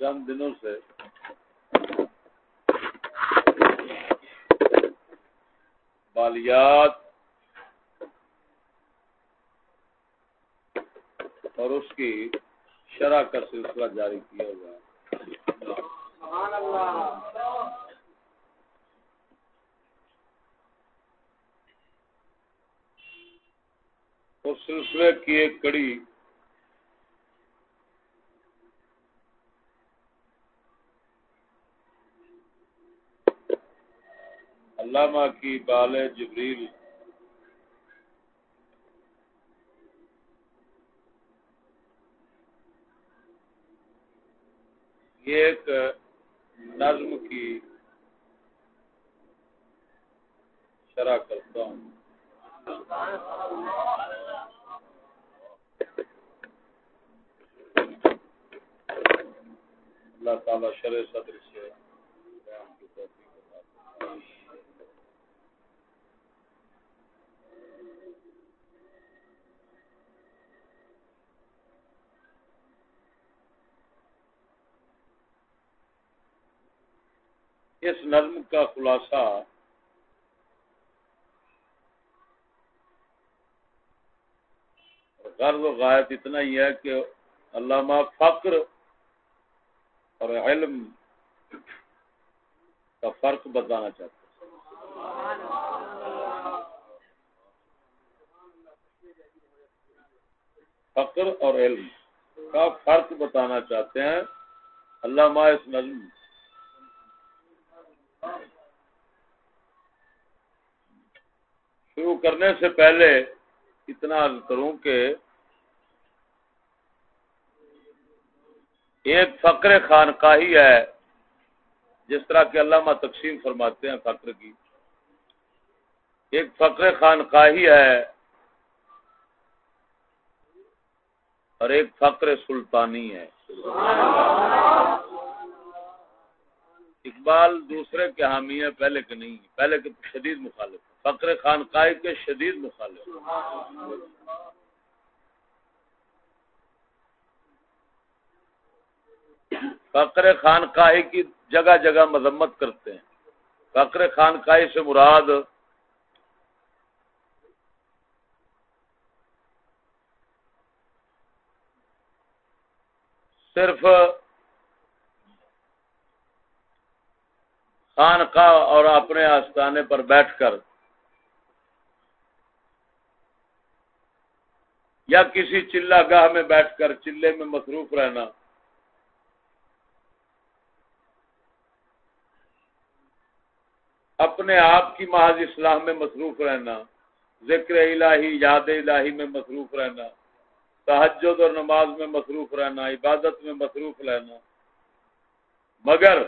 چند دنوں سے بالیات اور اس کی شرح کا سلسلہ جاری کیا ہوا ہے۔ اس سلسلے کی ایک کڑی علامہ کی بال جبریل۔ یہ ایک نظم کی شرح کرتا ہوں۔ اللہ تعالی شرح صدر سے اس نظم کا خلاصہ غرض و غائب اتنا ہی ہے کہ علامہ فقر اور علم کا فرق بتانا چاہتے فقر اور علم کا فرق بتانا چاہتے ہیں۔ علامہ اس نظم شروع کرنے سے پہلے اتنا کروں کہ ایک فقر خانقاہی ہے جس طرح کے علامہ تقسیم فرماتے ہیں فقر کی۔ ایک فقر خانقاہی ہے اور ایک فقر سلطانی ہے۔ اقبال دوسرے کے حامی ہے پہلے کے نہیں، پہلے کے شدید مخالف۔ فقر خانقاہی کے شدید مخالف۔ فقر خانقاہی کی جگہ جگہ مذمت کرتے ہیں۔ فقر خانقاہی سے مراد صرف خانقاہ اور اپنے آستانے پر بیٹھ کر یا کسی چلا گاہ میں بیٹھ کر چلے میں مصروف رہنا۔ اپنے آپ کی محض اسلام میں مصروف رہنا، ذکر الہی، یاد الہی میں مصروف رہنا تحجد اور نماز میں مصروف رہنا، عبادت میں مصروف رہنا۔ مگر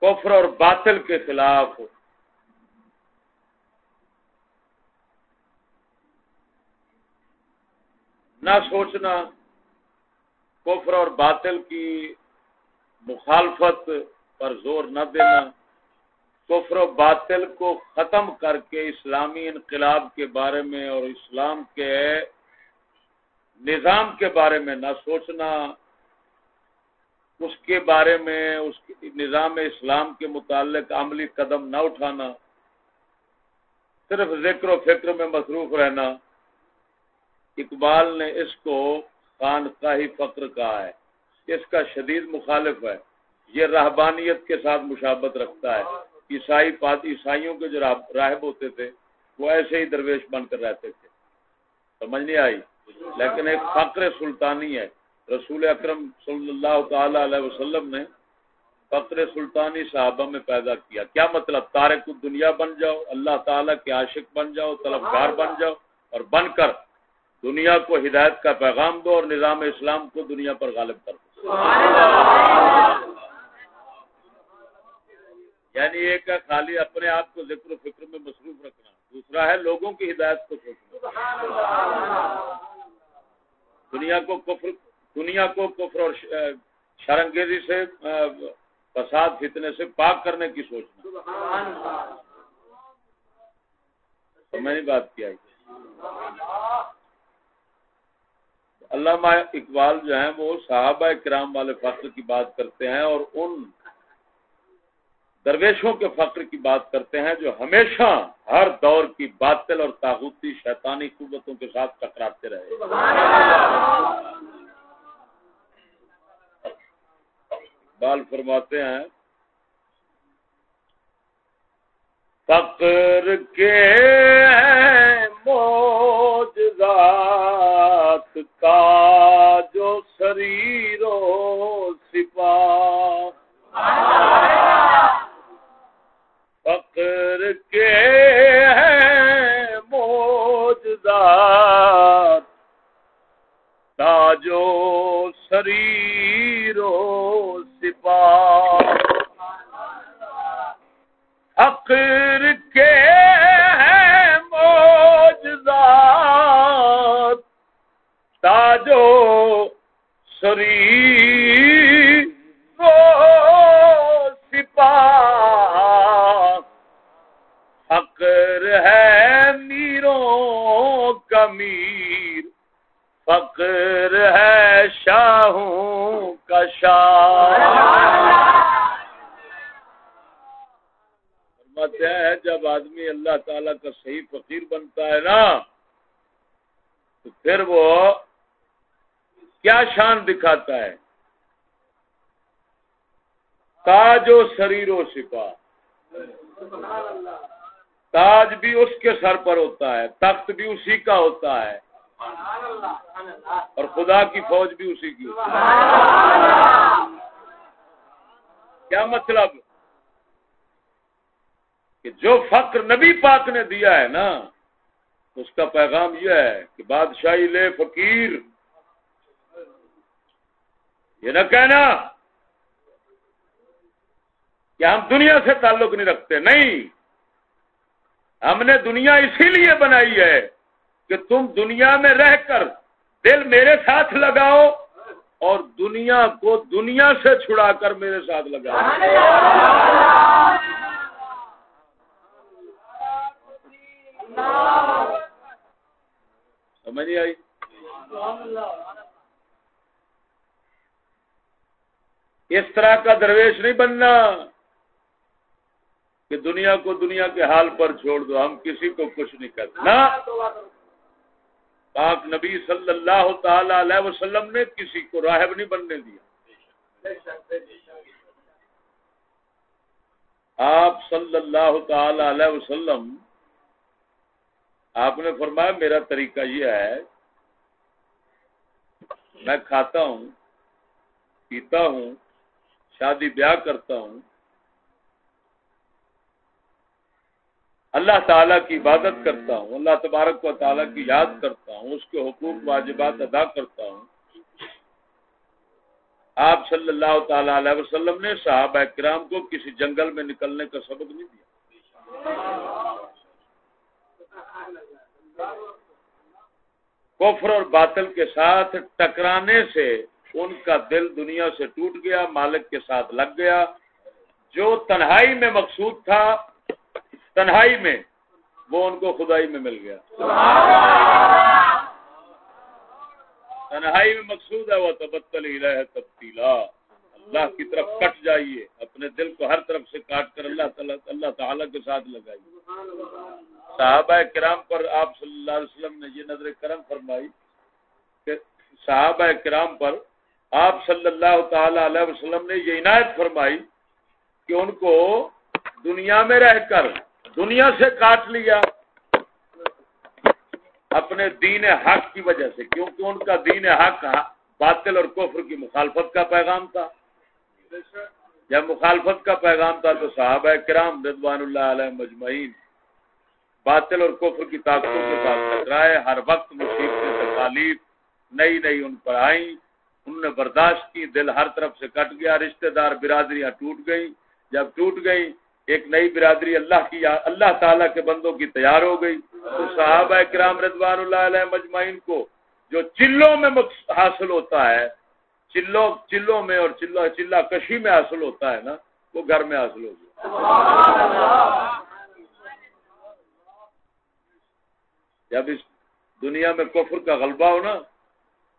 کفر اور باطل کے خلاف نہ سوچنا کفر اور باطل کی مخالفت پر زور نہ دینا، کفر و باطل کو ختم کر کے اسلامی انقلاب کے بارے میں اور اسلام کے نظام کے بارے میں نہ سوچنا، اس کے بارے میں، اس نظام اسلام کے متعلق عملی قدم نہ اٹھانا، صرف ذکر و فکر میں مصروف رہنا۔ اقبال نے اس کو خانقاہی فقر کہا ہے۔ اس کا شدید مخالف ہے۔ یہ رہبانیت کے ساتھ مشابت رکھتا ہے۔ عیسائی عیسائیوں کے جو راہب ہوتے تھے، وہ ایسے ہی درویش بن کر رہتے تھے۔ سمجھ نہیں آئی؟ لیکن ایک فقر سلطانی ہے۔ رسول اکرم صلی اللہ تعالی علیہ وسلم نے فقر سلطانی صحابہ میں پیدا کیا۔ کیا مطلب؟ تارک دنیا بن جاؤ، اللہ تعالی کے عاشق بن جاؤ، طلبگار بن جاؤ اور بن کر دنیا کو ہدایت کا پیغام دو اور نظام اسلام کو دنیا پر غالب کر دو۔ یعنی ایک ہے خالی اپنے آپ کو ذکر و فکر میں مصروف رکھنا، دوسرا ہے لوگوں کی ہدایت کو سوچنا۔ دنیا کو کفر، دنیا کو کفر اور شرنگیزی سے فساد، فتنے سے پاک کرنے کی سوچنا۔ تو میں نے بات کیا علامہ اقبال جو ہیں وہ صحابہ کرام والے فخر کی بات کرتے ہیں اور ان درویشوں کے فخر کی بات کرتے ہیں جو ہمیشہ ہر دور کی باطل اور تاغوتی شیطانی قوتوں کے ساتھ ٹکراتے رہے۔ بال فرماتے ہیں فقر کے موجزات کا جو شریر و سپاہ فقر کے ہیں موجزات۔ تاجو شریر و سپاہ فقر شری کو سپاہ فقر ہے میروں کا میر، فقر ہے شاہوں کا شاہ۔ ہے جب آدمی اللہ تعالی کا صحیح فقیر بنتا ہے نا، تو پھر وہ کیا شان دکھاتا ہے۔ تاج و شریر و سپا تاج بھی اس کے سر پر ہوتا ہے، تخت بھی اسی کا ہوتا ہے۔ اور خدا کی فوج بھی اسی کی۔ ہوتی ہے کیا مطلب؟ کہ جو فقر نبی پاک نے دیا ہے نا، اس کا پیغام یہ ہے کہ بادشاہی لے فقیر۔ یہ نہ کہنا کہ ہم دنیا سے تعلق نہیں رکھتے، نہیں۔ ہم نے دنیا اسی لیے بنائی ہے کہ تم دنیا میں رہ کر دل میرے ساتھ لگاؤ اور دنیا کو دنیا سے چھڑا کر میرے ساتھ لگاؤ۔ سمجھ نہیں آئی؟ اس طرح کا درویش نہیں بننا کہ دنیا کو دنیا کے حال پر چھوڑ دو، ہم کسی کو کچھ نہیں کرتے نا پاک نبی صلی اللہ تعالی علیہ وسلم نے کسی کو راہب نہیں بننے دیا۔ آپ صلی اللہ تعالی علیہ وسلم، آپ نے فرمایا، میرا طریقہ یہ ہے، میں کھاتا ہوں، پیتا ہوں شادی بیاہ کرتا ہوں، اللہ تعالیٰ کی عبادت کرتا ہوں، اللہ تبارک و تعالیٰ کی یاد کرتا ہوں، اس کے حقوق واجبات ادا کرتا ہوں۔ آپ صلی اللہ تعالی علیہ وسلم نے صحابہ کرام کو کسی جنگل میں نکلنے کا سبق نہیں دیا۔ کفر اور باطل کے ساتھ ٹکرانے سے ان کا دل دنیا سے ٹوٹ گیا، مالک کے ساتھ لگ گیا۔ جو تنہائی میں مقصود تھا، تنہائی میں وہ ان کو خدائی میں مل گیا۔ تنہائی میں مقصود ہے وہ تبتل ہی تبدیلا اللہ کی طرف کٹ جائیے، اپنے دل کو ہر طرف سے کاٹ کر اللہ تعالیٰ اللہ تعالیٰ کے ساتھ لگائیے۔ صحابہ کرام پر آپ صلی اللہ علیہ وسلم نے یہ نظر کرم فرمائی کہ صحابہ کرام پر آپ صلی اللہ تعالی علیہ وسلم نے یہ عنایت فرمائی کہ ان کو دنیا میں رہ کر، دنیا سے کاٹ لیا اپنے دین حق کی وجہ سے، کیونکہ ان کا دین حق باطل اور کفر کی مخالفت کا پیغام تھا۔ جب مخالفت کا پیغام تھا تو صحابہ کرام رضوان اللہ علیہ مجمعین باطل اور کفر کی طاقتوں کے ساتھ ٹکرائے، ہر وقت مصیبتیں تکالیف نئی نئی ان پر آئیں۔ انہوں نے برداشت کی، دل ہر طرف سے کٹ گیا، رشتہ دار برادریاں ٹوٹ گئیں۔ جب ٹوٹ گئی ایک نئی برادری اللہ کی، اللہ تعالیٰ کے بندوں کی تیار ہو گئی۔ تو صحابہ کرام رضوان اللہ علیہ مجمعین کو جو چلوں میں حاصل ہوتا ہے، چلوں چلوں میں اور چلو چلا کشی میں حاصل ہوتا ہے نا، وہ گھر میں حاصل ہو گیا۔ جب اس دنیا میں کفر کا غلبہ ہو نا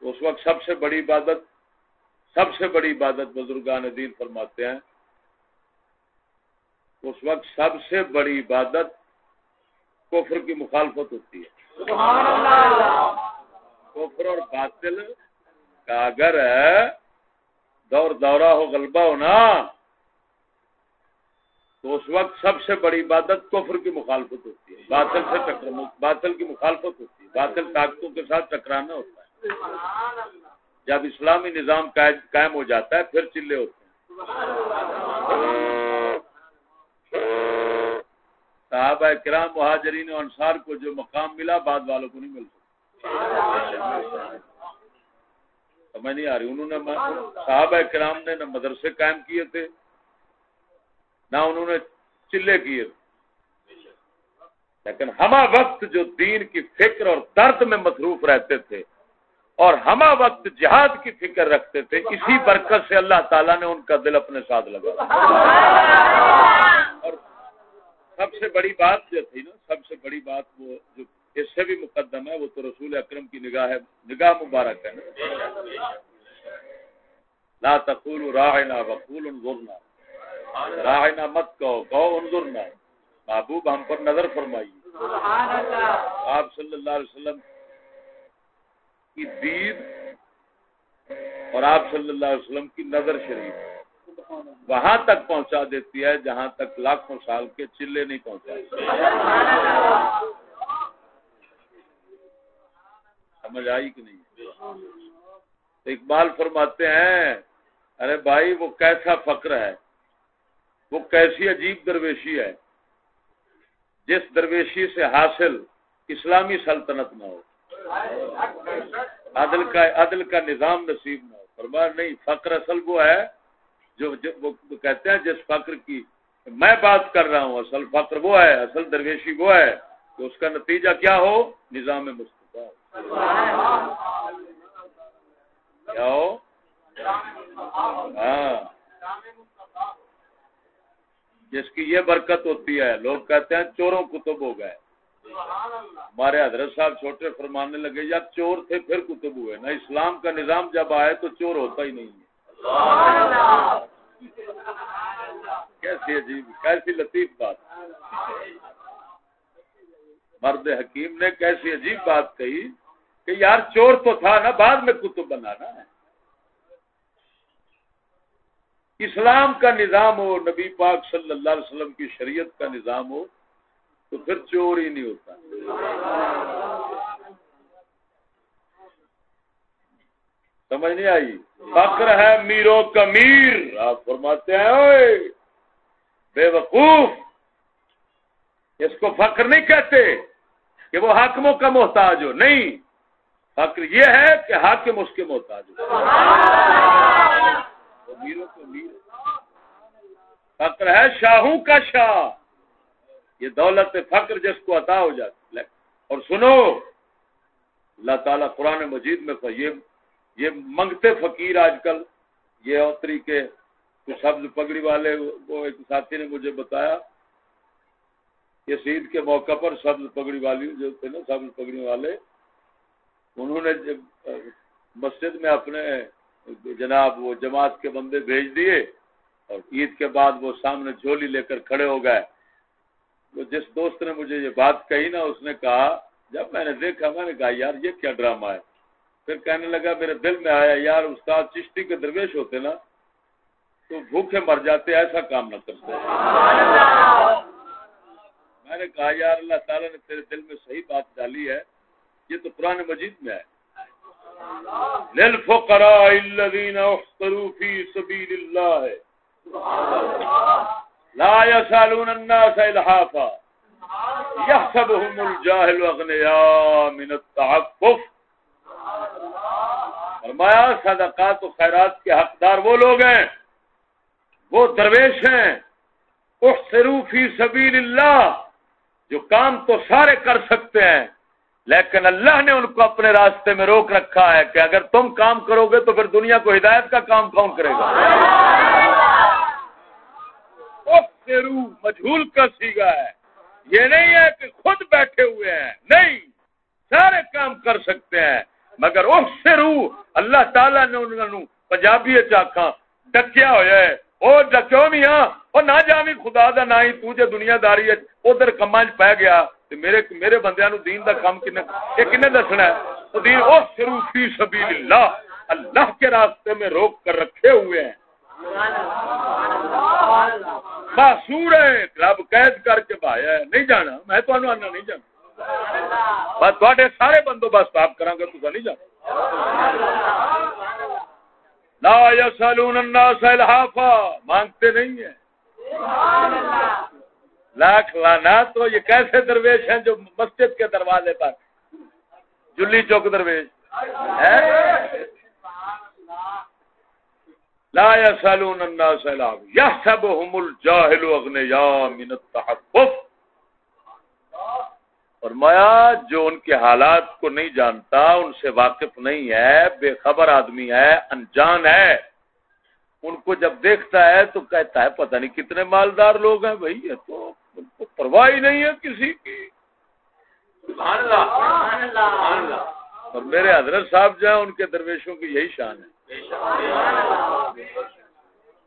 اس وقت سب سے بڑی عبادت سب سے بڑی عبادت بزرگان دین فرماتے ہیں۔ اس وقت سب سے بڑی عبادت کفر کی مخالفت ہوتی ہے۔ کفر اور باطل کا اگر دور دورہ ہو غلبہ ہونا تو اس وقت سب سے بڑی عبادت کفر کی مخالفت ہوتی ہے۔ باطل سے ٹکر باطل کی مخالفت ہوتی ہے۔ باطل طاقتوں کے ساتھ ٹکرانا ہوتا ہے۔ جب اسلامی نظام قائم ہو جاتا ہے، پھر چلے ہوتے ہیں۔ صحابہ کرام، مہاجرین و انصار کو جو مقام ملا، بعد والوں کو نہیں مل سکتا۔ سمجھ نہیں آ رہی۔ انہوں نے صحابہ کرام نے نہ مدرسے قائم کیے تھے، نہ انہوں نے چلے کیے۔ تھے لیکن ہما وقت جو دین کی فکر اور درد میں مصروف رہتے تھے اور ہما وقت جہاد کی فکر رکھتے تھے، اسی برکت سے اللہ تعالیٰ نے ان کا دل اپنے ساتھ لگا اور سب سے بڑی بات جو تھی نا، سب سے بڑی بات وہ جو اس سے بھی مقدم ہے، وہ تو رسول اکرم کی نگاہ ہے، نگاہ مبارک ہے لا تقول راہنا وقول انظرنا۔ راہنا مت کہو کہو انظرنا۔ محبوب ہم پر نظر فرمائیے۔ آپ صلی اللہ علیہ وسلم کی دید اور آپ صلی اللہ علیہ وسلم کی نظر شریف وہاں تک پہنچا دیتی ہے جہاں تک لاکھوں سال کے چلے نہیں پہنچا سمجھ آئی کہ نہیں؟ اقبال فرماتے ہیں، ارے بھائی، وہ کیسا فقر ہے؟ وہ کیسی عجیب درویشی ہے، جس درویشی سے حاصل اسلامی سلطنت نہ ہو۔ عدل کا عدل کا نظام نصیب نہ ہو۔ فرما نہیں، فقر اصل وہ ہے جو وہ کہتے ہیں، جس فقر کی میں بات کر رہا ہوں، اصل فقر وہ ہے، اصل درویشی وہ ہے کہ اس کا نتیجہ کیا ہو؟ نظام مصطفیٰ۔ کیا ہو؟ ہاں۔ جس کی یہ برکت ہوتی ہے، لوگ کہتے ہیں چوروں کتب ہو گئے۔ ہمارے حضرت صاحب چھوٹے فرمانے لگے، یا چور تھے پھر کتب ہوئے۔ نہ اسلام کا نظام جب آئے تو چور ہوتا ہی نہیں ہے۔ کیسی عجیب، کیسی لطیف بات۔ مرد حکیم نے کیسی عجیب بات کہی کہ یار چور تو تھا نا، بعد میں کتب بنانا ہے۔ اسلام کا نظام ہو، نبی پاک صلی اللہ علیہ وسلم کی شریعت کا نظام ہو تو پھر چور ہی نہیں ہوتا۔ سمجھ نہیں آئی؟ فخر ہے میرو کا میر آپ فرماتے ہیں اوے بے وقوف۔ اس کو فخر نہیں کہتے کہ وہ حاکموں کا محتاج ہو۔ نہیں فخر یہ ہے کہ حاکم اس کے محتاج ہو۔ میروں کا میر فخر ہے شاہوں کا شاہ۔ یہ دولت فخر جس کو عطا ہو جاتی اور سنو، اللہ تعالیٰ قرآن مجید میں یہ یہ منگتے فقیر آج کل، یہ اور طریقے سبز پگڑی والے، وہ ایک ساتھی نے مجھے بتایا کہ عید کے موقع پر سبز پگڑی والی جو تھے نا، سبز پگڑی والے، انہوں نے مسجد میں اپنے جناب وہ جماعت کے بندے بھیج دیے اور عید کے بعد وہ سامنے جھولی لے کر کھڑے ہو گئے۔ جس دوست نے مجھے یہ بات کہی نا، اس نے کہا، جب میں نے دیکھا، میں نے کہا، یار، یہ کیا ڈرامہ ہے؟ پھر کہنے لگا، میرے دل میں آیا، یار، استاد چشتی کے درویش ہوتے نا، تو بھوکے مر جاتے، ایسا کام نہ کرتے۔ میں نے کہا، یار، اللہ تعالیٰ نے تیرے دل میں صحیح بات ڈالی ہے، یہ تو قرآن مجید میں ہے۔ للفقراء الذين احصروا في سبيل الله۔ لا يسالون الناس الحافا يحسبهم الجاهل اغنياء من التعفف. فرمایا، صدقات و خیرات کے حقدار وہ لوگ ہیں، وہ درویش ہیں فی سبیل اللہ، جو کام تو سارے کر سکتے ہیں، لیکن اللہ نے ان کو اپنے راستے میں روک رکھا ہے کہ اگر تم کام کرو گے تو پھر دنیا کو ہدایت کا کام کون کرے گا؟ مجھول کا سیگا ہے۔ یہ نہیں ہے کہ خود بیٹھے ہوئے ہیں۔ نہیں، سارے کام کر سکتے ہیں۔ مگر اس سے روح، اللہ تعالی نے انہوں پنجابی چاکھا ڈکیا ہویا ہے۔ او ڈکیو میاں، او نہ جاوی خدا دا نہ ہی تو جے دنیا داری ہے، ادھر کماں وچ پے گیا۔ تے میرے میرے بندیاں نو دین دا کام کنے اے کنے دسنا ہے؟ او دین او شروع فی سبیل اللہ اللہ کے راستے میں روک کر رکھے ہوئے ہیں۔ سبحان اللہ سبحان اللہ۔ معصور ہے رب قید کر کے بھایا ہے نہیں جانا میں تو آنا نہیں جانا بس تھوڑے سارے بندوبست آپ کریں گے تو نہیں جانا لا یسالون الناس الحافا مانگتے نہیں ہیں لاکھ لانا تو یہ کیسے درویش ہیں جو مسجد کے دروازے پر جلی چوک درویش لا يسالون الناس الحافا يحسبهم الجاهل اغنياء من التحفف فرمایا جو ان کے حالات کو نہیں جانتا ان سے واقف نہیں ہے بے خبر آدمی ہے انجان ہے ان کو جب دیکھتا ہے تو کہتا ہے پتہ نہیں کتنے مالدار لوگ ہیں بھائی یہ تو ان کو پرواہ ہی نہیں ہے کسی کی۔ اور میرے حضرت صاحب جو ہیں ان کے درویشوں کی یہی شان ہے۔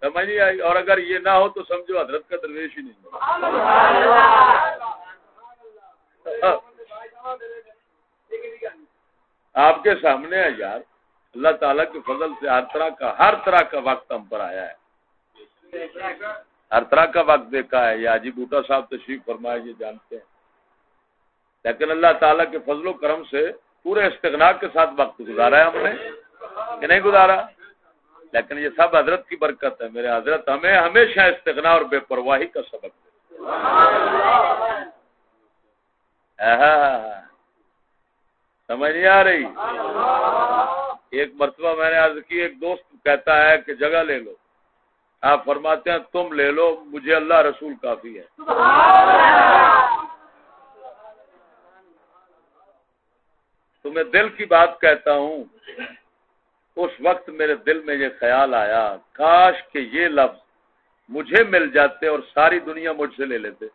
سمجھ نہیں آئی؟ اور اگر یہ نہ ہو تو سمجھو حضرت کا درویش ہی نہیں۔ آپ کے سامنے ہے یار، اللہ تعالیٰ کے فضل سے ہر طرح کا، ہر طرح کا وقت ہم پر آیا ہے۔ ہر طرح کا وقت دیکھا ہے۔ یہ آجی بوٹا صاحب تشریف فرمائے، یہ جانتے ہیں۔ لیکن اللہ تعالیٰ کے فضل و کرم سے پورے استغنا کے ساتھ وقت گزارا ہے ہم نے۔ کہ نہیں گزارا؟ لیکن یہ سب حضرت کی برکت ہے۔ میرے حضرت، ہمیں ہمیشہ استغنا اور بے پرواہی کا سبق سمجھ نہیں آ رہی؟ ایک مرتبہ میں نے عرض کی، ایک دوست کہتا ہے کہ جگہ لے لو۔ آپ فرماتے ہیں، تم لے لو، مجھے اللہ رسول کافی ہے۔ تمہیں دل کی بات کہتا ہوں۔ اس وقت میرے دل میں یہ خیال آیا، کاش کہ یہ لفظ مجھے مل جاتے اور ساری دنیا مجھ سے لے لیتے۔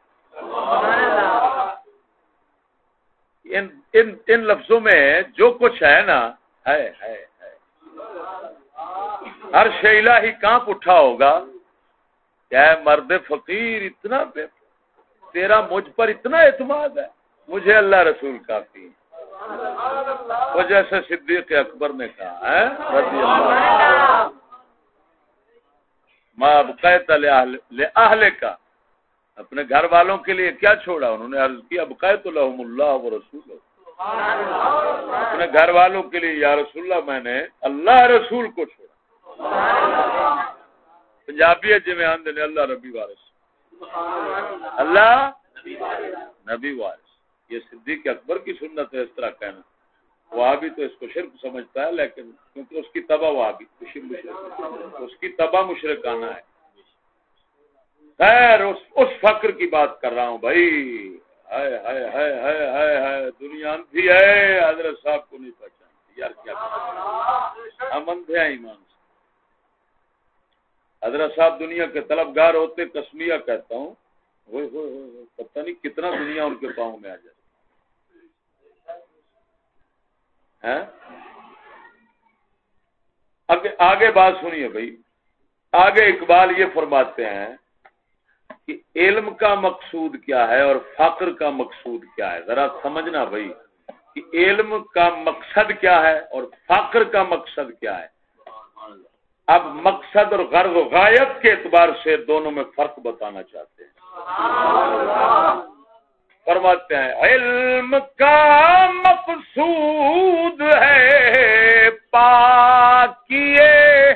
ان ان ان لفظوں میں جو کچھ ہے نا، ہے ہے ہر شیلا ہی کہاں اٹھا ہوگا۔ کیا مرد فقیر، اتنا بے تیرا مجھ پر اتنا اعتماد ہے۔ مجھے اللہ رسول کافی وہ جیسے صدیق اکبر نے کہا، ہے؟ رضی اللہ ماں بقیت اہل کا اپنے گھر والوں کے لیے کیا چھوڑا؟ انہوں نے عرض کیا بقیت الحم اللہ و رسول اپنے گھر والوں کے لیے، یا رسول اللہ، میں نے اللہ رسول کو چھوڑا۔ پنجابی جی میں آندے نے اللہ ربی وارث۔ اللہ نبی وارث۔ یہ صدیق اکبر کی سنت ہے، اس طرح کہنا۔ وہ تو اس کو شرک سمجھتا ہے لیکن کیونکہ اس کی تباہ وہ بھی اس کی تباہ مشرکانہ ہے۔ خیر اس, اس فقر کی بات کر رہا ہوں بھائی۔ دنیا اندھی ہے حضرت صاحب کو نہیں پہچانتی یار کیا ہم اندھے ہیں ایمان سے۔ حضرت صاحب دنیا کے طلبگار ہوتے کسمیا کہتا ہوں۔ پتہ نہیں کتنا دنیا ان کے پاؤں میں آ جائے آگے بات سنیے بھائی۔ آگے اقبال یہ فرماتے ہیں کہ علم کا مقصود کیا ہے اور فقر کا مقصود کیا ہے۔ ذرا سمجھنا بھائی کہ علم کا مقصد کیا ہے اور فقر کا مقصد کیا ہے۔ اب مقصد اور غرض و غائب کے اعتبار سے دونوں میں فرق بتانا چاہتے ہیں۔ فرماتے ہیں، علم کا مقصود ہے پاکیے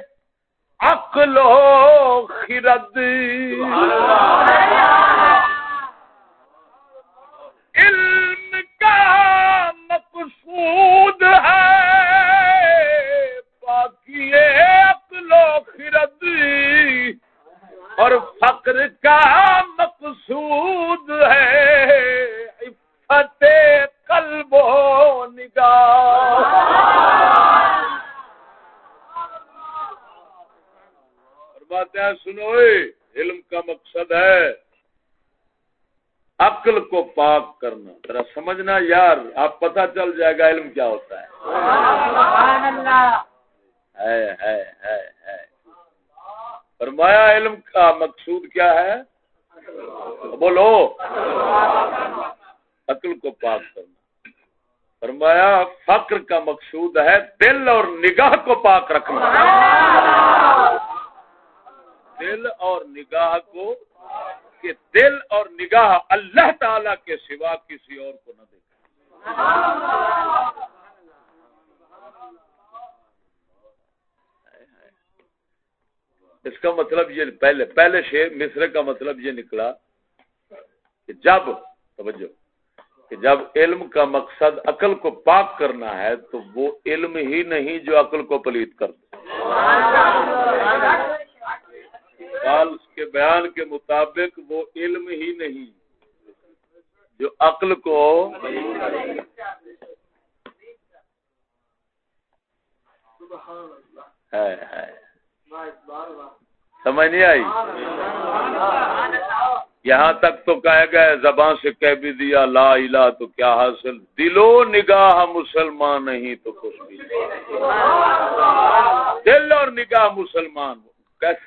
عقل و خرد۔ علم کا مقصود ہے باقی عقل و خرد۔ اور فقر کا مقصود ہے عفت قلب و نگاہ۔ فرماتے ہیں علم کا مقصد ہے عقل کو پاک کرنا۔ ذرا سمجھنا یار آپ پتہ چل جائے گا علم کیا ہوتا ہے۔ فرمایا علم کا مقصود کیا ہے؟ بولو۔ عقل کو پاک کرنا۔ فرمایا، فقر کا مقصود ہے دل اور نگاہ کو پاک رکھنا۔ دل اور نگاہ کو کہ دل اور نگاہ اللہ تعالی کے سوا کسی اور کو نہ دیکھے۔ اس کا مطلب یہ پہلے پہلے شیر مصر کا مطلب یہ نکلا کہ جب، توجہ کہ جب علم کا مقصد عقل کو پاک کرنا ہے تو وہ علم ہی نہیں جو عقل کو پلیت کر کے بیان کے مطابق وہ علم ہی نہیں جو عقل کو ہے۔ سمجھ نہیں آئی؟ یہاں تک تو کہہ گئے زبان سے کہہ بھی دیا، لا الہ تو کیا حاصل؟ دلو نگاہ مسلمان نہیں تو کچھ بھی دل اور نگاہ مسلمان کیسے؟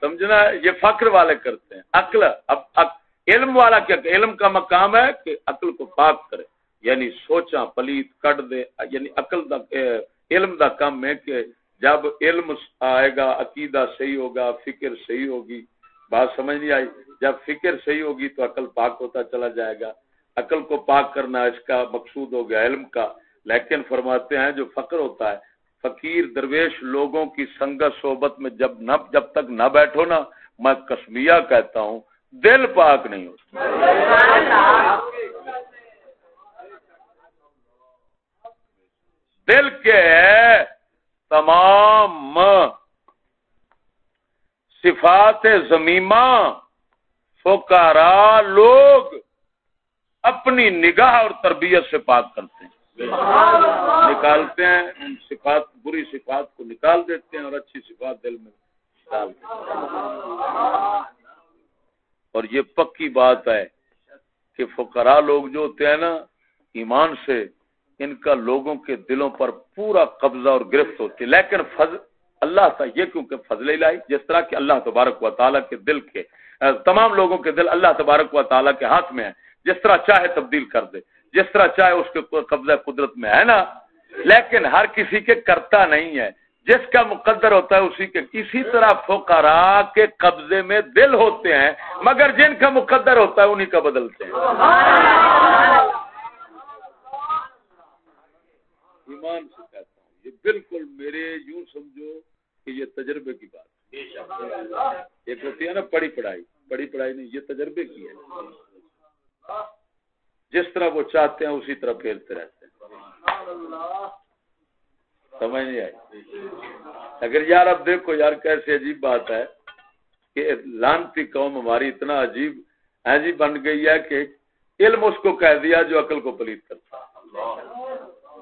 سمجھنا، یہ فخر والے کرتے ہیں۔ عقل، اب علم والا کیا علم کا مقام ہے کہ عقل کو پاک کرے۔ یعنی سوچا پلیت کٹ دے۔ یعنی عقل دا علم دا کم ہے کہ جب علم آئے گا، عقیدہ صحیح ہوگا، فکر صحیح ہوگی۔ بات سمجھ نہیں آئی۔ جب فکر صحیح ہوگی تو عقل پاک ہوتا چلا جائے گا۔ عقل کو پاک کرنا اس کا مقصود ہو گیا علم کا۔ لیکن فرماتے ہیں جو فقر ہوتا ہے، فقیر درویش لوگوں کی سنگت صحبت میں جب نہ جب تک نہ بیٹھو نا، میں کسمیا کہتا ہوں، دل پاک نہیں ہوتا۔ دل کے تمام صفات زمیمہ فکارا لوگ اپنی نگاہ اور تربیت سے پاک کرتے ہیں۔ نکالتے ہیں ان صفات بری صفات کو نکال دیتے ہیں اور اچھی صفات دل میں ڈالتے ہیں۔ اور یہ پکی بات ہے کہ فقراء لوگ جو ہوتے ہیں نا ایمان سے ان کا لوگوں کے دلوں پر پورا قبضہ اور گرفت ہوتی ہے۔ لیکن فضل اللہ تھا یہ کیونکہ فضل الہی جس طرح کہ اللہ تبارک و تعالیٰ کے دل کے تمام لوگوں کے دل اللہ تبارک و تعالیٰ کے ہاتھ میں ہے جس طرح چاہے تبدیل کر دے، جس طرح چاہے اس کے قبضہ قدرت میں ہے نا۔ لیکن ہر کسی کے کرتا نہیں ہے۔ جس کا مقدر ہوتا ہے اسی کے، اسی طرح فقراء کے قبضے میں دل ہوتے ہیں، مگر جن کا مقدر ہوتا ہے انہی کا بدلتے ہیں۔ ایمان سے کہتا ہوں، یہ بالکل میرے یوں سمجھو کہ یہ تجربے کی بات ایک ہوتی ہے نا پڑھی پڑھائی۔ پڑھی پڑھائی نہیں، یہ تجربے کی ہے۔ جس طرح وہ چاہتے ہیں، اسی طرح پھیلتے رہتے ہیں۔ سمجھ نہیں آئی؟ اگر یار اب دیکھو یار کیسے عجیب بات ہے کہ لانتی قوم ہماری اتنا عجیب، ایسی بن گئی ہے کہ علم اس کو کہہ دیا جو عقل کو پلیت کرتا ہے۔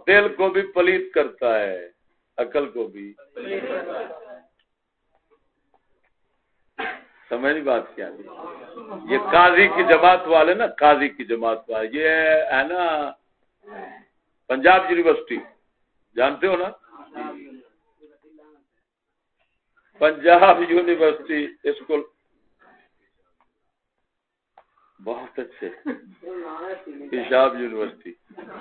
دل کو بھی پلیت کرتا ہے۔ عقل کو بھی۔ سمجھ بات کیا جی۔ یہ قاضی کی جماعت والے نا، قاضی کی جماعت والے۔ یہ ہے نا پنجاب یونیورسٹی۔ جانتے ہو نا؟ Punjab university school. بہت اچھے۔ پیشاب یونیورسٹی۔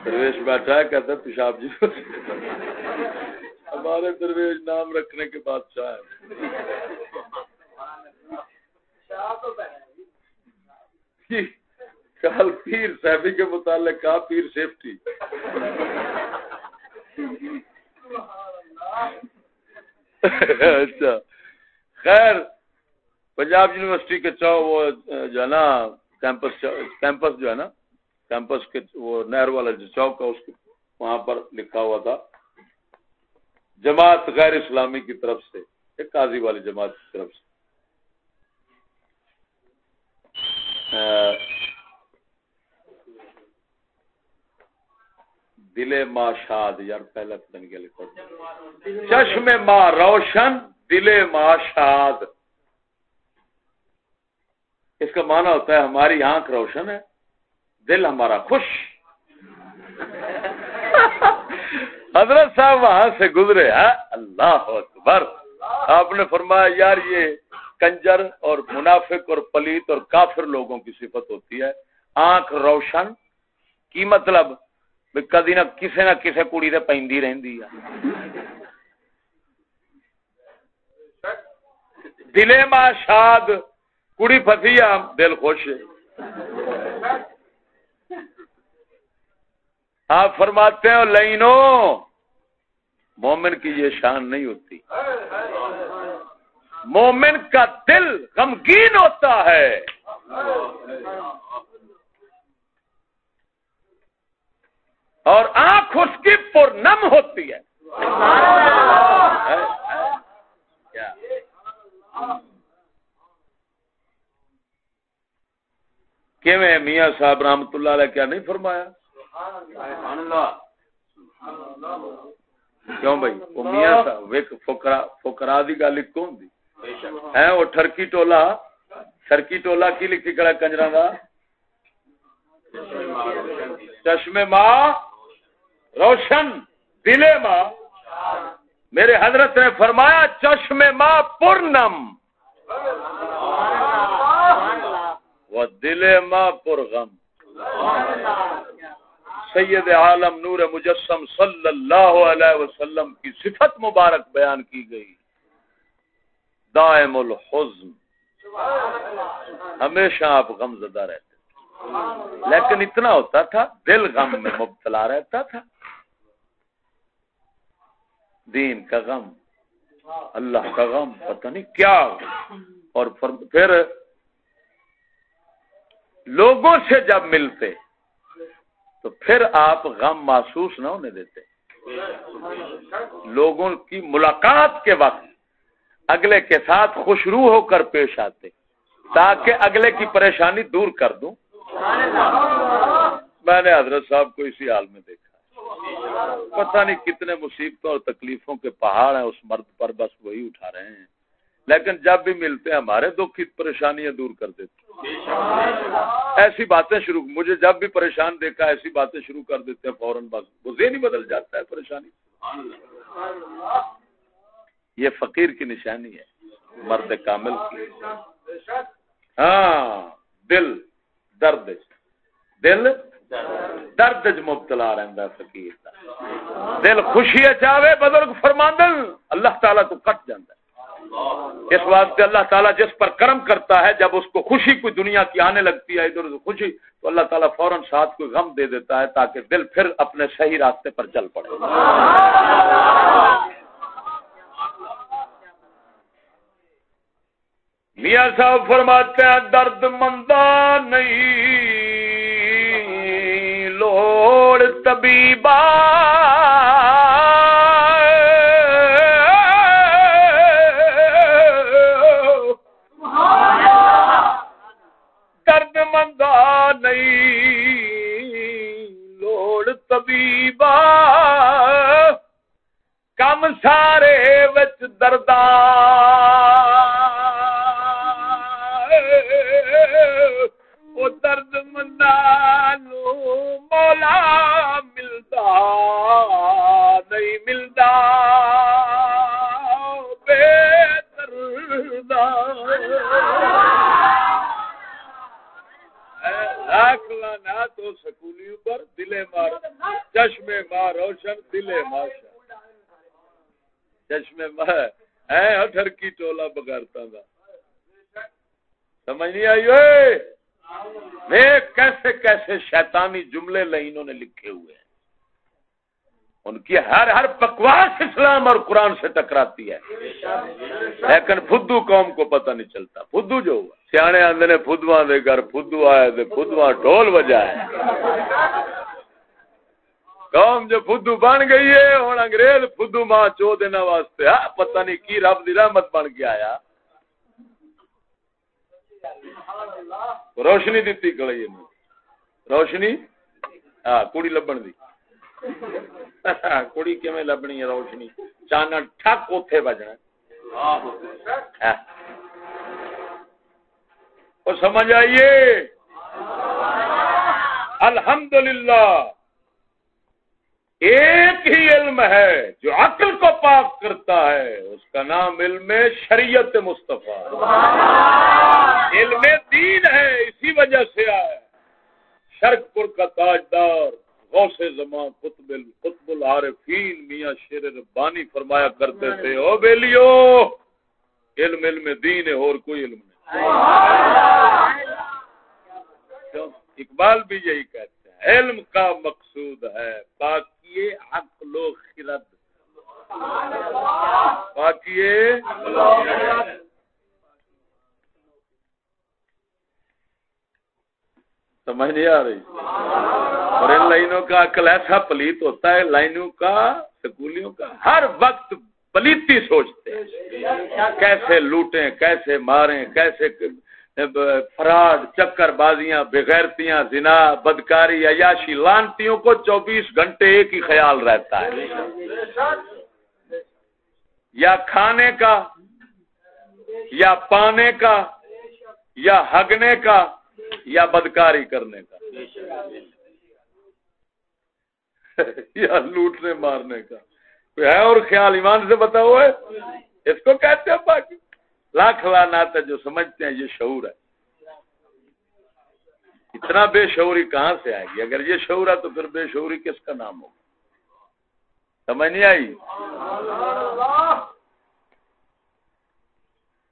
درویش بیٹھا ہے، کہتا ہے پیشاب یونیورسٹی۔ ہمارے درویش نام رکھنے کے بادشاہ ہے جی، کل پیر صاحبی کے متعلق کہا پیر سیفٹی۔ اچھا۔ خیر، پنجاب یونیورسٹی کے چو وہ جو ہے نا، کیمپس کیمپس جو ہے نا، کیمپس کے وہ نہر والا جو چوک ہے، اس کے وہاں پر لکھا ہوا تھا۔ جماعت غیر اسلامی کی طرف سے، ایک قاضی والی جماعت کی طرف سے۔ دل ما شاد، یار پہلا پتن کے لکھو۔ چشم ما روشن، دل ما شاد۔ اس کا معنی ہوتا ہے ہماری آنکھ روشن ہے، دل ہمارا خوش۔ حضرت صاحب وہاں سے گزرے ہیں اللہ اکبر۔ آپ نے فرمایا، یار، یہ کنجر اور منافق اور پلیت اور کافر لوگوں کی صفت ہوتی ہے۔ آنکھ روشن، کی مطلب؟ کدی نہ کسی نہ کسی کڑی سے پی رہی دلے ماں شاد کڑی فسی دل خوش آپ فرماتے ہیں لائنو مومن کی یہ شان نہیں ہوتی۔ مومن کا دل غمگین ہوتا ہے۔ اور آنکھ اس کی پر نم ہوتی ہے۔ کہ میاں صاحب رحمت اللہ علیہ کیا نہیں فرمایا؟ کیوں بھائی؟ وہ میاں فکرا فکرا دی گل ایک ہوں ہے وہ ٹرکی ٹولا۔ ٹرکی ٹولا کی لکھی کڑا کنجرا دا۔ چشمے ماں روشن دلے ماں۔ میرے حضرت نے فرمایا چشمے ماں پورنم وہ دلے ماں پرغم۔ سید عالم نور مجسم صلی اللہ علیہ وسلم کی صفت مبارک بیان کی گئی۔ دائم الحزن۔ ہمیشہ آپ غم زدہ رہتے۔ لیکن اتنا ہوتا تھا، دل غم میں مبتلا رہتا تھا۔ دین کا غم، اللہ کا غم، پتہ نہیں کیا اور پھر لوگوں سے جب ملتے تو پھر آپ غم محسوس نہ ہونے دیتے۔ لوگوں کی ملاقات کے وقت اگلے کے ساتھ خوشرو ہو کر پیش آتے، تاکہ اگلے کی پریشانی دور کر دوں۔ میں نے حضرت صاحب کو اسی حال میں دیکھا۔ پتہ نہیں کتنے مصیبتوں اور تکلیفوں کے پہاڑ ہیں، اس مرد پر بس وہی اٹھا رہے ہیں۔ لیکن جب بھی ملتے ہیں ہمارے، دکھ کی پریشانیاں دور کر دیتے ایسی باتیں شروع، مجھے جب بھی پریشان دیکھا، ایسی باتیں شروع کر دیتے ہیں فوراً بس۔ وہ ذہن ہی بدل جاتا ہے پریشانی۔ یہ فقیر کی نشانی ہے، مرد کامل کی۔ ہاں دل، درد۔ دل، درد مبتلا رہتا فقیر دل خوشی چاہے بزرگ فرماندن، اللہ تعالیٰ تو کٹ جاتا ہے۔ اس واسطے اللہ تعالیٰ جس پر کرم کرتا ہے، جب اس کو خوشی کوئی دنیا کی آنے لگتی ہے، ادھر خوشی، تو اللہ تعالیٰ فوراً ساتھ کوئی غم دے دیتا ہے تاکہ دل پھر اپنے صحیح راستے پر چل پڑے۔ میاں صاحب فرماتے ہیں، درد مندہ نہیں، لوڑ طبیبہ طبیبا کم سارے وچ دردا وہ درد مندا نو مولا ملتا نہیں ملتا بے دردا لاکھ لانا تو سکولی اوپر، دلے مار۔ چشمے ماں روشن، دلے ماشا چشمے ماں اٹھر کی ٹولا بگارتا دا۔ سمجھ نہیں آئی ہوئے؟ کیسے کیسے شیطانی جملے لائنوں نے لکھے ہوئے ہیں؟ ان کی ہر ہر بکواس اسلام اور قرآن سے ٹکراتی ہے۔ لیکن فدو قوم کو پتہ نہیں چلتا۔ فدو جو ہوا، سیانے آدھے نے فدوا دے گھر، فدو آئے تھے فدوا ڈھول بجائے قوم جو فدو بن گئی ہے ہوں انگریز فدو ماں چو دینا واسطے ہاں پتہ نہیں کی رب دی رحمت بن کے آیا۔ روشنی دیتی کڑی روشنی؟ ہاں کڑی لبن دی۔ کڑی کیویں لبنی ہے روشنی چانا ٹھک اوتھے بجنا ہاں۔ سمجھ آئیے الحمدللہ ایک ہی علم ہے جو عقل کو پاک کرتا ہے اس کا نام علم شریعت مصطفیٰ علم دین ہے اسی وجہ سے آئے شرک پور کا تاجدار غوث زمان قطب قطب العارفین میاں شیر ربانی فرمایا کرتے تھے او بیلیو علم علم دین ہے اور کوئی علم نہیں. اقبال بھی یہی کہتے ہیں علم کا مقصود ہے باقی عقل و خرد. باقی سمجھ نہیں آ رہی۔ اور ان لائنوں کا عقل ایسا پلیت ہوتا ہے، لائنوں کا، سکولیوں کا، ہر وقت پلیتی سوچتے ہیں۔ کیسے لوٹیں، کیسے ماریں، کیسے فراڈ چکر بازیاں بغیرتیاں، زنا، بدکاری، عیاشی، لانتیوں کو چوبیس گھنٹے ایک ہی خیال رہتا ہے۔ یا کھانے کا، یا پانے کا، یا ہگنے کا یا بدکاری کرنے کا۔ یا لوٹنے مارنے کا۔ ہے اور خیال ایمان سے بتاؤ ہے؟ اس کو کہتے ہیں باقی۔ لاکھ لانات ہے جو سمجھتے ہیں یہ شعور ہے۔ اتنا بے شعوری کہاں سے آئے گی؟ اگر یہ شعور ہے تو پھر بے شعوری کس کا نام ہوگا؟ سمجھ نہیں آئی؟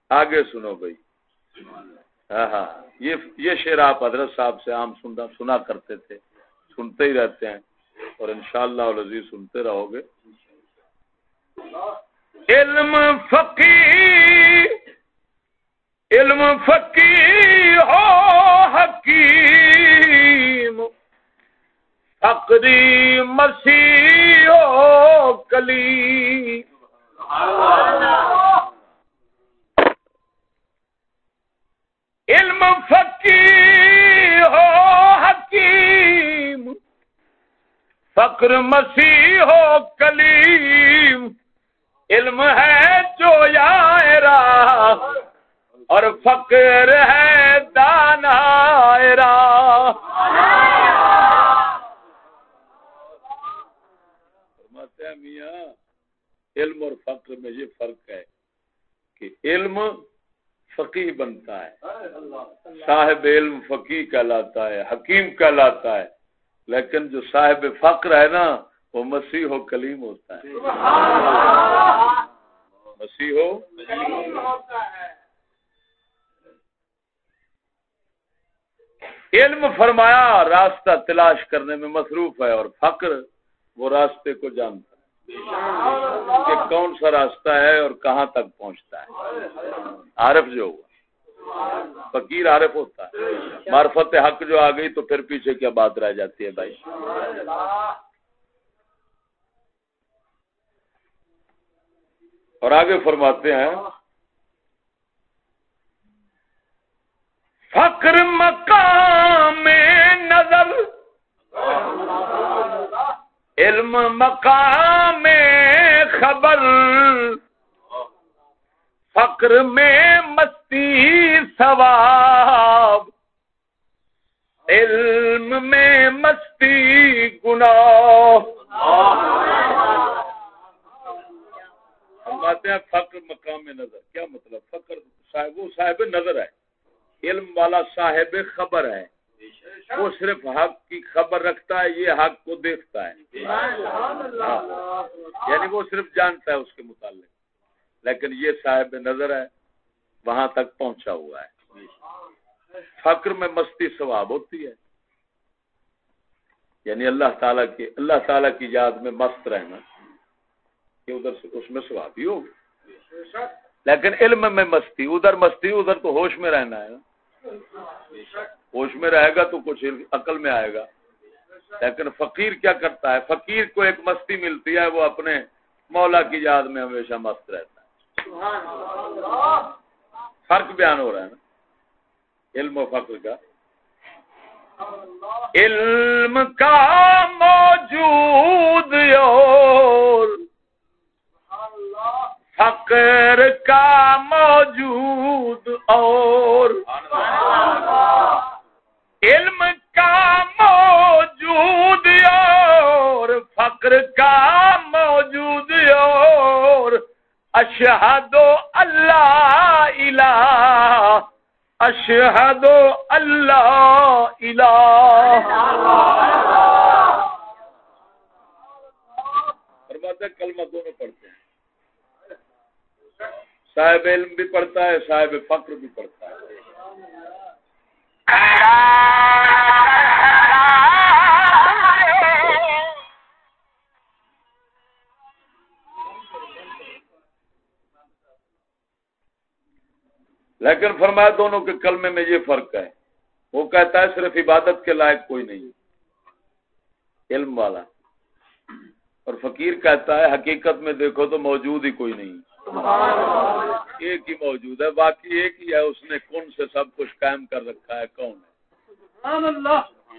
آگے سنو بھائی۔ ہاں ہاں۔ یہ یہ شعر آپ حضرت صاحب سے عام سننا، سنا کرتے تھے، سنتے ہی رہتے ہیں۔ اور انشاءاللہ شاء اللہ سنتے رہو گے۔ علم فقی علم فقی ہو حکیم۔ فقری مسیح ہو کلی علم فقی ہو حکیم فقر مسیح ہو کلیم، علم ہے جو یا اور فقر ہے دانا میاں، علم اور فقر میں یہ فرق ہے کہ علم فقی بنتا ہے۔ صاحب علم فقی کہلاتا ہے، حکیم کہلاتا ہے۔ لیکن جو صاحب فقر ہے نا، وہ مسیح و کلیم ہوتا ہے۔ مسیح ہو علم فرمایا، راستہ تلاش کرنے میں مصروف ہے اور فقر وہ راستے کو جانتا کہ کون سا راستہ ہے اور کہاں تک پہنچتا ہے۔ عارف جو ہوا۔ فقیر عارف ہوتا ہے۔ معرفت حق جو آ گئی تو پھر پیچھے کیا بات رہ جاتی ہے بھائی؟ اور آگے فرماتے ہیں۔ فقر مقام نظر۔ علم مقام خبر، فقر میں مستی ثواب، علم میں مستی گناہ۔ فرماتے ہیں فقر مقام نظر، کیا مطلب؟ فقر صاحب صاحب نظر ہے، علم والا صاحب خبر ہے۔ وہ صرف حق کی خبر رکھتا ہے، یہ حق کو دیکھتا ہے۔ ہاں۔ یعنی وہ صرف جانتا ہے اس کے متعلق۔ لیکن یہ صاحب نظر ہے، وہاں تک پہنچا ہوا ہے۔ فقر میں مستی ثواب ہوتی ہے۔ یعنی اللہ تعالیٰ کی، اللہ تعالیٰ کی یاد میں مست رہنا کہ ادھر سے اس میں سوابی ہوگی لیکن علم میں مستی، ادھر مستی، ادھر تو ہوش میں رہنا ہے۔ ہوش میں رہے گا تو کچھ عقل میں آئے گا۔ لیکن فقیر کیا کرتا ہے؟ فقیر کو ایک مستی ملتی ہے، وہ اپنے مولا کی یاد میں ہمیشہ مست رہتا ہے۔ فرق بیان ہو رہا ہے نا؟ علم و فقر کا۔ علم کا موجود اور فقر کا موجود اور اشہد اللہ الہ اشہد اللہ الہ کلمہ دونوں پڑھتے ہیں. صاحب علم بھی پڑھتا ہے، صاحب فقر بھی پڑھتا ہے. لیکن فرمایا دونوں کے کلمے میں یہ فرق ہے۔ وہ کہتا ہے صرف عبادت کے لائق کوئی نہیں۔ علم والا۔ اور فقیر کہتا ہے حقیقت میں دیکھو تو موجود ہی کوئی نہیں۔ ایک ہی موجود ہے باقی ایک ہی ہے۔ اس نے کون سے سب کچھ قائم کر رکھا ہے؟ کون ہے؟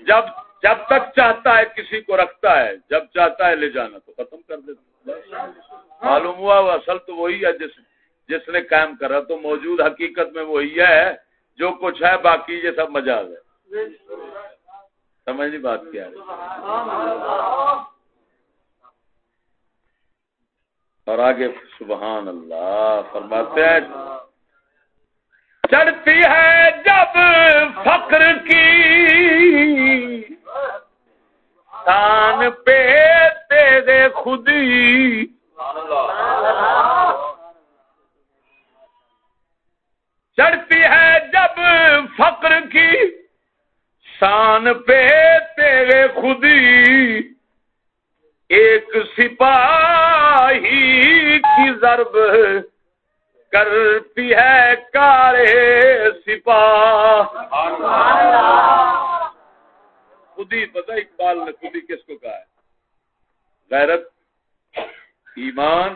جب جب تک چاہتا ہے کسی کو رکھتا ہے جب چاہتا ہے لے جانا تو ختم کر دیتا معلوم ہوا اصل تو وہی ہے جس جس نے قائم کرا تو موجود حقیقت میں وہی ہے جو کچھ ہے، باقی یہ سب مجاز ہے۔ سمجھ نہیں بات کیا ہے۔ اور آگے سبحان اللہ، فرماتے ہیں، چڑھتی ہے جب فخر کی۔ تان پہ تیرے خودی۔ چڑھتی ہے جب فقر کی شان پہ تیرے خودی ایک سپاہی کی ضرب کرتی ہے کارے سپاہ۔ خودی پتا اقبال نے خودی کس کو کہا ہے؟ غیرت، ایمان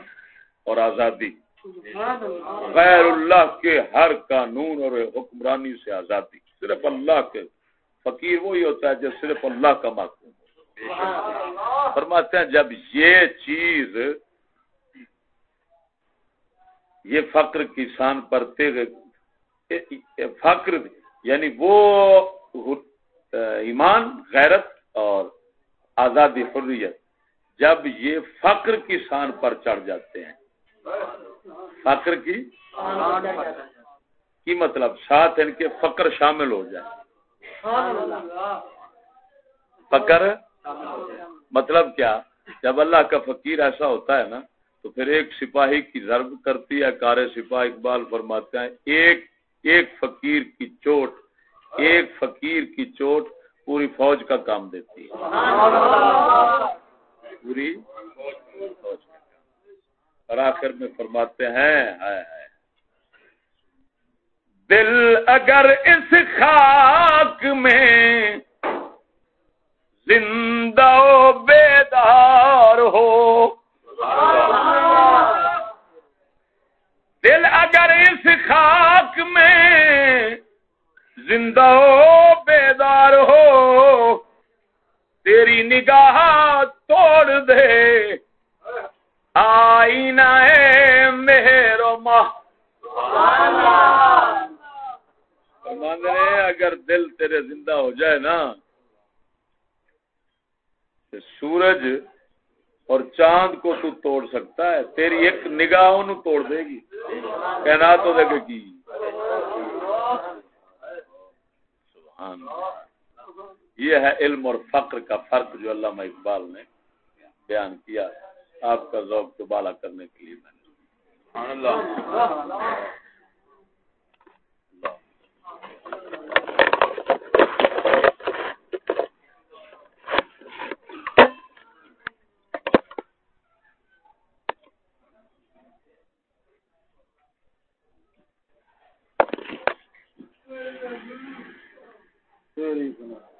اور آزادی۔ غیر اللہ کے ہر قانون اور حکمرانی سے آزادی صرف اللہ کے فقیر وہی ہوتا ہے جو صرف اللہ کا محکوم ہو۔ فرماتے ہیں جب یہ چیز یہ فقر کسان پرتے فقر یعنی وہ ایمان، غیرت اور آزادی، حریت، جب یہ فقر کسان پر چڑھ جاتے ہیں فخر کی؟ کی مطلب؟ ساتھ ان کے فقر شامل ہو جائے۔ فقر؟ مطلب کیا؟ جب اللہ کا فقیر ایسا ہوتا ہے نا تو پھر ایک سپاہی کی ضرب کرتی ہے کار سپاہ اقبال فرماتے ہیں ایک ایک فقیر کی چوٹ ایک فقیر کی چوٹ پوری فوج کا کام دیتی ہے۔ پوری فوج۔ اور آخر میں فرماتے ہیں دل اگر اس خاک میں زندہ و بیدار ہو، دل اگر اس خاک میں زندہ و بیدار ہو، تیری نگاہ توڑ دے۔ آئینہ میرو ماہ اگر دل تیرے زندہ ہو جائے نا سورج اور چاند کو تو توڑ سکتا ہے۔ تیری ایک نگاہ توڑ دے گی۔ کہنا تو دے گی یہ ہے علم اور فقر کا فرق جو علامہ اقبال نے بیان کیا۔ آپ کا ذوق تو بالا کرنے کے لیے میں نے Very good.